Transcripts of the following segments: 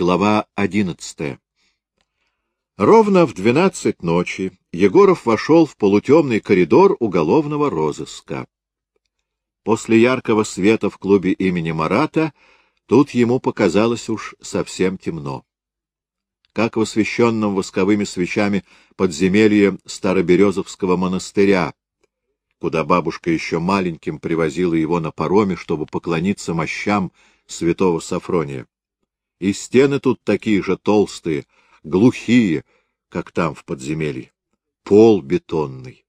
Глава одиннадцатая Ровно в двенадцать ночи Егоров вошел в полутемный коридор уголовного розыска. После яркого света в клубе имени Марата тут ему показалось уж совсем темно. Как в освещенном восковыми свечами подземелье Староберезовского монастыря, куда бабушка еще маленьким привозила его на пароме, чтобы поклониться мощам святого Сафрония. И стены тут такие же толстые, глухие, как там в подземелье. Пол бетонный.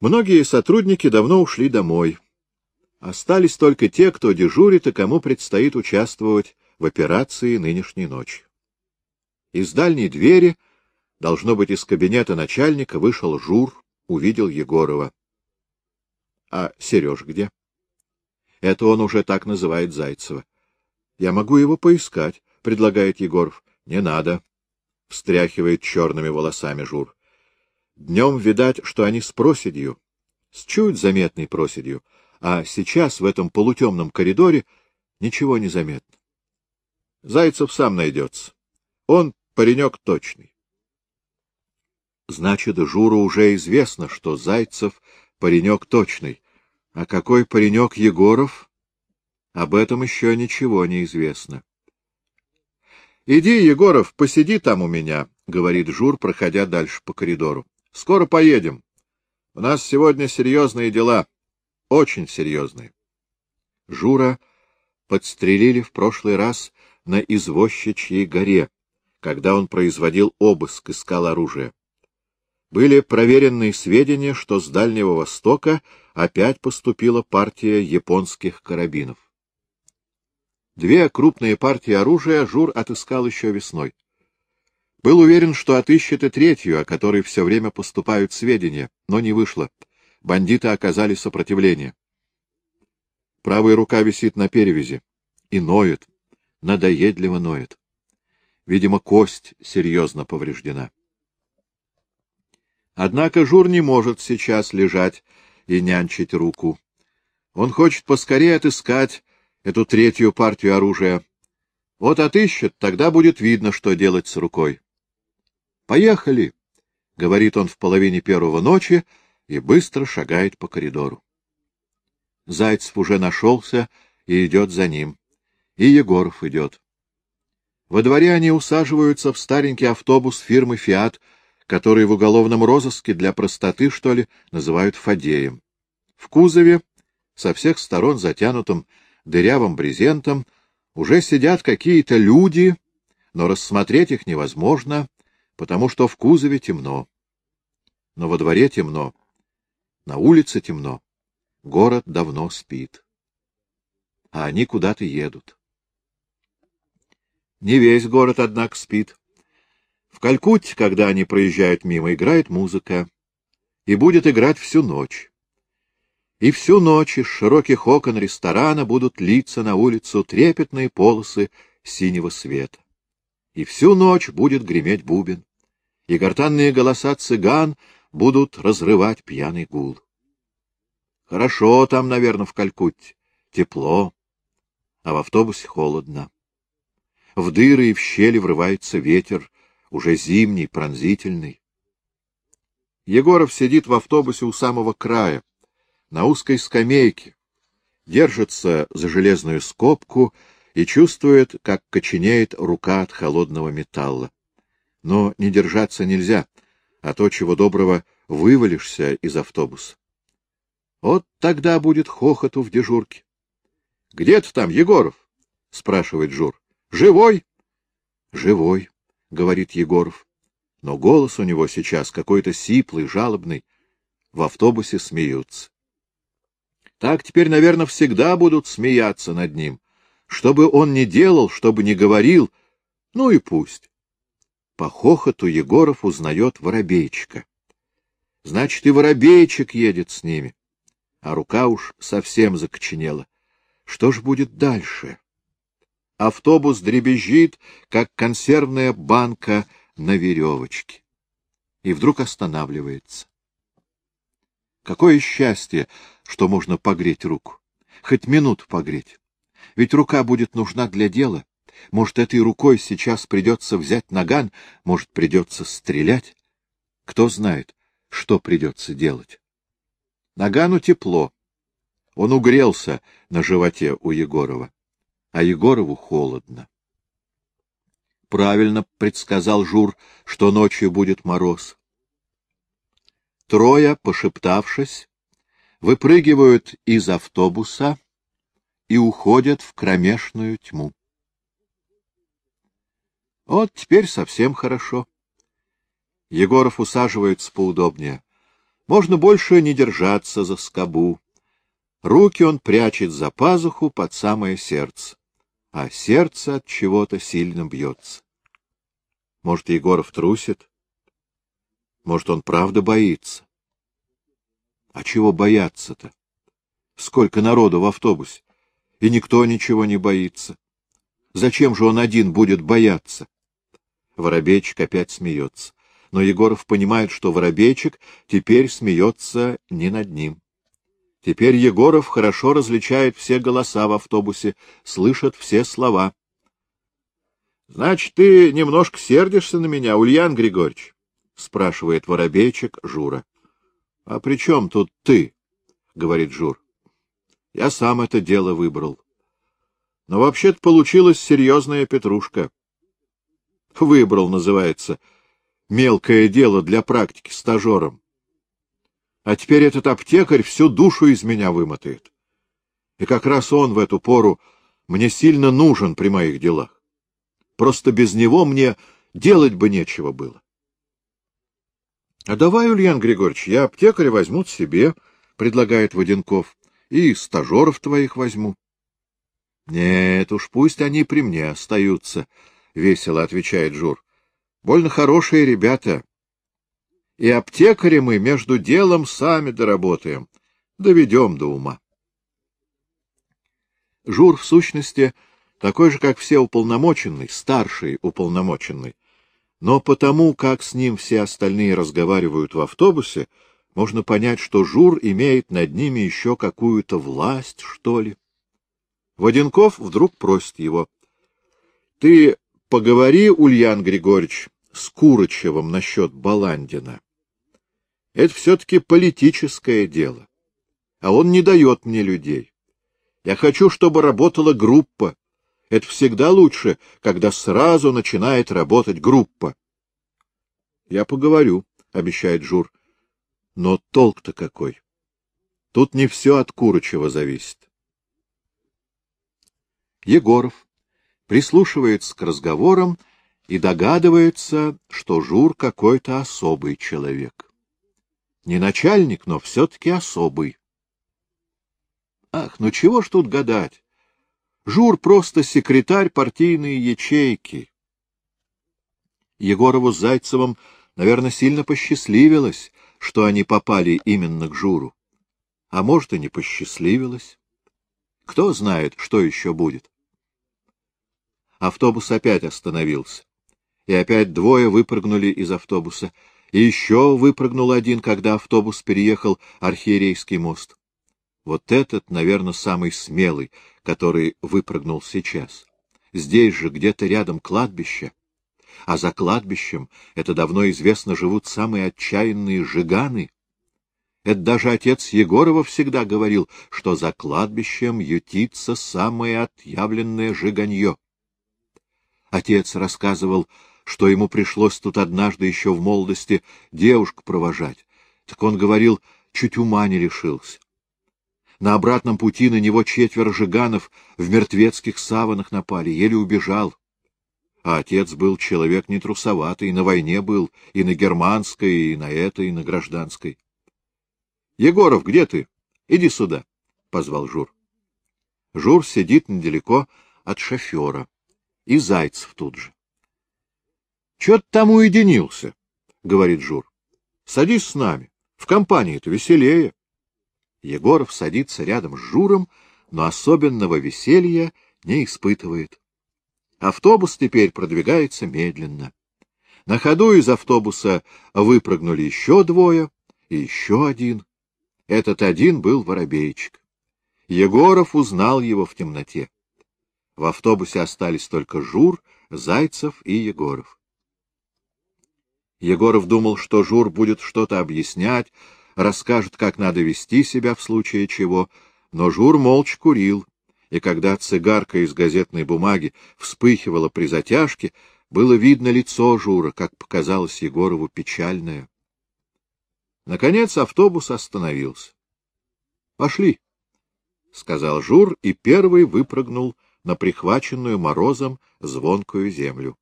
Многие сотрудники давно ушли домой. Остались только те, кто дежурит и кому предстоит участвовать в операции нынешней ночи. Из дальней двери, должно быть, из кабинета начальника, вышел Жур, увидел Егорова. — А Сереж где? — Это он уже так называет Зайцева. — Я могу его поискать, — предлагает Егоров. — Не надо, — встряхивает черными волосами Жур. Днем видать, что они с проседью, с чуть заметной проседью, а сейчас в этом полутемном коридоре ничего не заметно. Зайцев сам найдется. Он паренек точный. Значит, Журу уже известно, что Зайцев паренек точный. А какой паренек Егоров? Об этом еще ничего не известно. — Иди, Егоров, посиди там у меня, — говорит Жур, проходя дальше по коридору. — Скоро поедем. У нас сегодня серьезные дела. Очень серьезные. Жура подстрелили в прошлый раз на извозчичьей горе, когда он производил обыск, искал оружие. Были проверенные сведения, что с Дальнего Востока опять поступила партия японских карабинов. Две крупные партии оружия Жур отыскал еще весной. Был уверен, что отыщет и третью, о которой все время поступают сведения, но не вышло. Бандиты оказали сопротивление. Правая рука висит на перевязи и ноет, надоедливо ноет. Видимо, кость серьезно повреждена. Однако Жур не может сейчас лежать и нянчить руку. Он хочет поскорее отыскать эту третью партию оружия. Вот отыщет, тогда будет видно, что делать с рукой. «Поехали!» — говорит он в половине первого ночи и быстро шагает по коридору. Зайцев уже нашелся и идет за ним. И Егоров идет. Во дворе они усаживаются в старенький автобус фирмы «Фиат», который в уголовном розыске для простоты, что ли, называют «Фадеем». В кузове, со всех сторон затянутым дырявым брезентом уже сидят какие-то люди, но рассмотреть их невозможно, потому что в кузове темно. Но во дворе темно, на улице темно, город давно спит. А они куда-то едут. Не весь город, однако, спит. В Калькутте, когда они проезжают мимо, играет музыка. И будет играть всю ночь. И всю ночь из широких окон ресторана будут литься на улицу трепетные полосы синего света. И всю ночь будет греметь бубен, и гортанные голоса цыган будут разрывать пьяный гул. Хорошо там, наверное, в Калькутте, тепло, а в автобусе холодно. В дыры и в щели врывается ветер, уже зимний, пронзительный. Егоров сидит в автобусе у самого края, на узкой скамейке, держится за железную скобку и чувствует, как коченеет рука от холодного металла. Но не держаться нельзя, а то, чего доброго, вывалишься из автобуса. Вот тогда будет хохоту в дежурке. — Где ты там, Егоров? — спрашивает Жур. — Живой? — Живой, — говорит Егоров. Но голос у него сейчас какой-то сиплый, жалобный. В автобусе смеются. Так теперь, наверное, всегда будут смеяться над ним. Что бы он ни делал, что бы ни говорил, ну и пусть. По хохоту Егоров узнает воробейчика. Значит, и воробейчик едет с ними. А рука уж совсем закоченела. Что ж будет дальше? Автобус дребезжит, как консервная банка на веревочке. И вдруг останавливается. Какое счастье, что можно погреть руку. Хоть минуту погреть. Ведь рука будет нужна для дела. Может, этой рукой сейчас придется взять наган, может, придется стрелять. Кто знает, что придется делать. Нагану тепло. Он угрелся на животе у Егорова, а Егорову холодно. Правильно предсказал Жур, что ночью будет мороз. Трое, пошептавшись, выпрыгивают из автобуса и уходят в кромешную тьму. Вот теперь совсем хорошо. Егоров усаживается поудобнее. Можно больше не держаться за скобу. Руки он прячет за пазуху под самое сердце, а сердце от чего-то сильно бьется. Может, Егоров трусит? Может, он правда боится? А чего бояться-то? Сколько народу в автобусе, и никто ничего не боится. Зачем же он один будет бояться? Воробейчик опять смеется. Но Егоров понимает, что Воробейчик теперь смеется не над ним. Теперь Егоров хорошо различает все голоса в автобусе, слышит все слова. — Значит, ты немножко сердишься на меня, Ульян Григорьевич? — спрашивает Воробейчик Жура. — А при чем тут ты? — говорит Жур. — Я сам это дело выбрал. Но вообще-то получилась серьезная петрушка. Выбрал, называется, мелкое дело для практики стажером. А теперь этот аптекарь всю душу из меня вымотает. И как раз он в эту пору мне сильно нужен при моих делах. Просто без него мне делать бы нечего было. — А давай, Ульян Григорьевич, я аптекаря возьму себе, — предлагает Воденков, — и стажеров твоих возьму. — Нет уж, пусть они при мне остаются, — весело отвечает Жур. — Больно хорошие ребята, и аптекари мы между делом сами доработаем, доведем до ума. Жур, в сущности, такой же, как все уполномоченный, старший уполномоченный, но потому, как с ним все остальные разговаривают в автобусе, можно понять, что Жур имеет над ними еще какую-то власть, что ли. Воденков вдруг просит его. — Ты поговори, Ульян Григорьевич, с Курычевым насчет Баландина. Это все-таки политическое дело. А он не дает мне людей. Я хочу, чтобы работала группа. Это всегда лучше, когда сразу начинает работать группа. — Я поговорю, — обещает Жур. — Но толк-то какой? Тут не все от Курычева зависит. Егоров прислушивается к разговорам и догадывается, что Жур какой-то особый человек. Не начальник, но все-таки особый. Ах, ну чего ж тут гадать? Жур просто секретарь партийной ячейки. Егорову с Зайцевым, наверное, сильно посчастливилось, что они попали именно к Журу. А может, и не посчастливилось. Кто знает, что еще будет. Автобус опять остановился. И опять двое выпрыгнули из автобуса — и еще выпрыгнул один, когда автобус переехал Архиерейский мост. Вот этот, наверное, самый смелый, который выпрыгнул сейчас. Здесь же, где-то рядом кладбище. А за кладбищем, это давно известно, живут самые отчаянные жиганы. Это даже отец Егорова всегда говорил, что за кладбищем ютится самое отъявленное жиганье. Отец рассказывал что ему пришлось тут однажды еще в молодости девушку провожать. Так он говорил, чуть ума не решился. На обратном пути на него четверо жиганов в мертвецких саванах напали, еле убежал. А отец был человек не трусоватый, на войне был, и на германской, и на этой, и на гражданской. — Егоров, где ты? Иди сюда, — позвал Жур. Жур сидит недалеко от шофера, и Зайцев тут же. — Чё ты там уединился? — говорит Жур. — Садись с нами. В компании-то веселее. Егоров садится рядом с Журом, но особенного веселья не испытывает. Автобус теперь продвигается медленно. На ходу из автобуса выпрыгнули еще двое и еще один. Этот один был воробейчик. Егоров узнал его в темноте. В автобусе остались только Жур, Зайцев и Егоров. Егоров думал, что Жур будет что-то объяснять, расскажет, как надо вести себя в случае чего, но Жур молча курил, и когда цигарка из газетной бумаги вспыхивала при затяжке, было видно лицо Жура, как показалось Егорову печальное. Наконец автобус остановился. — Пошли, — сказал Жур и первый выпрыгнул на прихваченную морозом звонкую землю.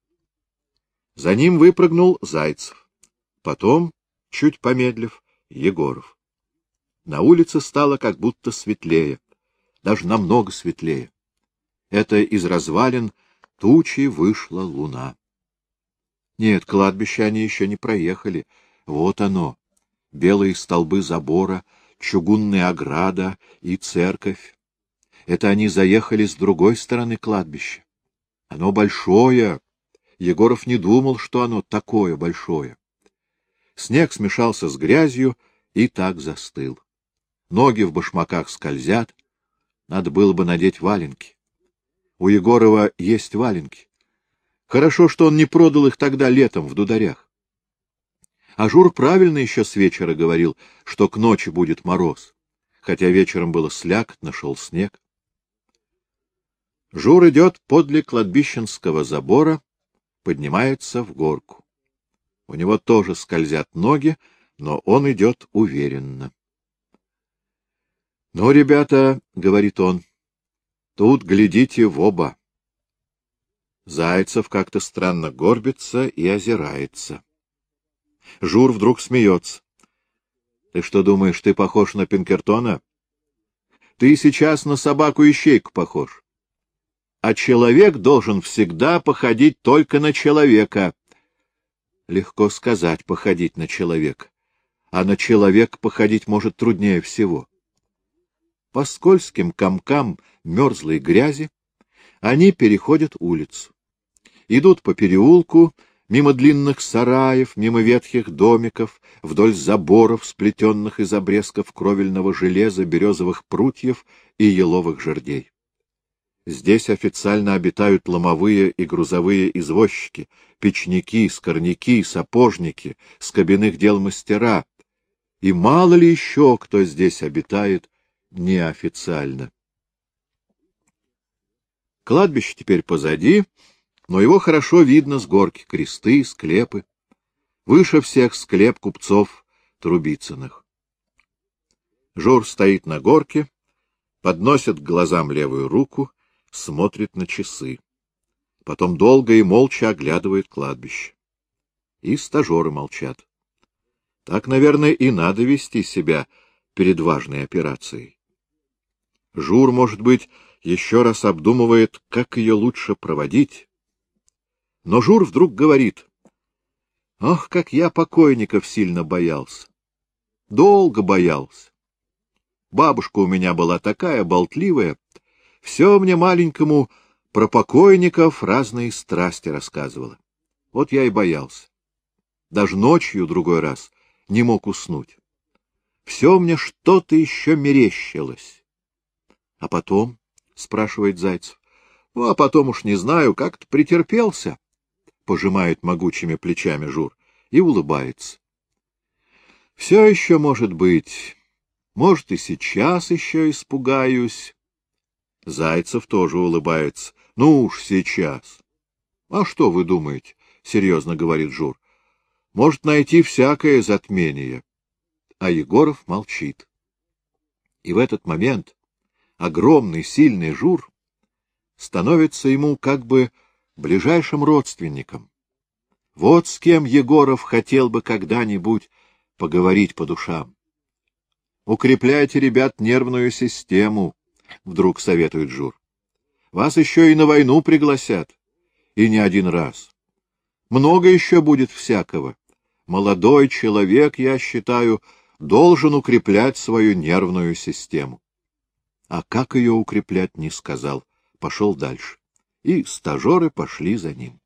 За ним выпрыгнул Зайцев. Потом, чуть помедлив, Егоров. На улице стало как будто светлее, даже намного светлее. Это из развалин тучи вышла луна. Нет, кладбище они еще не проехали. Вот оно, белые столбы забора, чугунная ограда и церковь. Это они заехали с другой стороны кладбища. Оно большое. Егоров не думал, что оно такое большое. Снег смешался с грязью и так застыл. Ноги в башмаках скользят. Надо было бы надеть валенки. У Егорова есть валенки. Хорошо, что он не продал их тогда летом в дударях. А Жур правильно еще с вечера говорил, что к ночи будет мороз, хотя вечером было слякотно, шел снег. Жур идет подле кладбищенского забора, поднимается в горку. У него тоже скользят ноги, но он идет уверенно. — Ну, ребята, — говорит он, — тут глядите в оба. Зайцев как-то странно горбится и озирается. Жур вдруг смеется. — Ты что думаешь, ты похож на Пинкертона? Ты сейчас на собаку-ищейку похож. А человек должен всегда походить только на человека. Легко сказать, походить на человека. А на человека походить может труднее всего. По скользким комкам мерзлой грязи они переходят улицу идут по переулку, мимо длинных сараев, мимо ветхих домиков, вдоль заборов, сплетенных из обрезков кровельного железа, березовых прутьев и еловых жердей. Здесь официально обитают ломовые и грузовые извозчики, печники, скорняки, сапожники, скобяных дел мастера. И мало ли еще кто здесь обитает неофициально. Кладбище теперь позади, но его хорошо видно с горки, кресты, склепы. Выше всех склеп купцов Трубицыных. Жор стоит на горке, подносит к глазам левую руку, смотрит на часы. Потом долго и молча оглядывает кладбище. И стажеры молчат. Так, наверное, и надо вести себя перед важной операцией. Жур, может быть, еще раз обдумывает, как ее лучше проводить, но Жур вдруг говорит. Ах, как я покойников сильно боялся. Долго боялся. Бабушка у меня была такая болтливая. Все мне маленькому про покойников разные страсти рассказывала. Вот я и боялся. Даже ночью другой раз не мог уснуть. Все мне что-то еще мерещилось. — А потом? — спрашивает Зайцев. — Ну, а потом уж не знаю, как-то претерпелся. — пожимает могучими плечами Жур и улыбается. — Все еще может быть. Может, и сейчас еще испугаюсь. Зайцев тоже улыбается. — Ну уж сейчас. — А что вы думаете? — серьезно говорит Жур. — Может найти всякое затмение. А Егоров молчит. И в этот момент огромный, сильный Жур становится ему как бы ближайшим родственникам. Вот с кем Егоров хотел бы когда-нибудь поговорить по душам. Укрепляйте, ребят, нервную систему, — вдруг советует Жур. Вас еще и на войну пригласят. И не один раз. Много еще будет всякого. Молодой человек, я считаю, должен укреплять свою нервную систему. А как ее укреплять, не сказал. Пошел дальше и стажеры пошли за ним.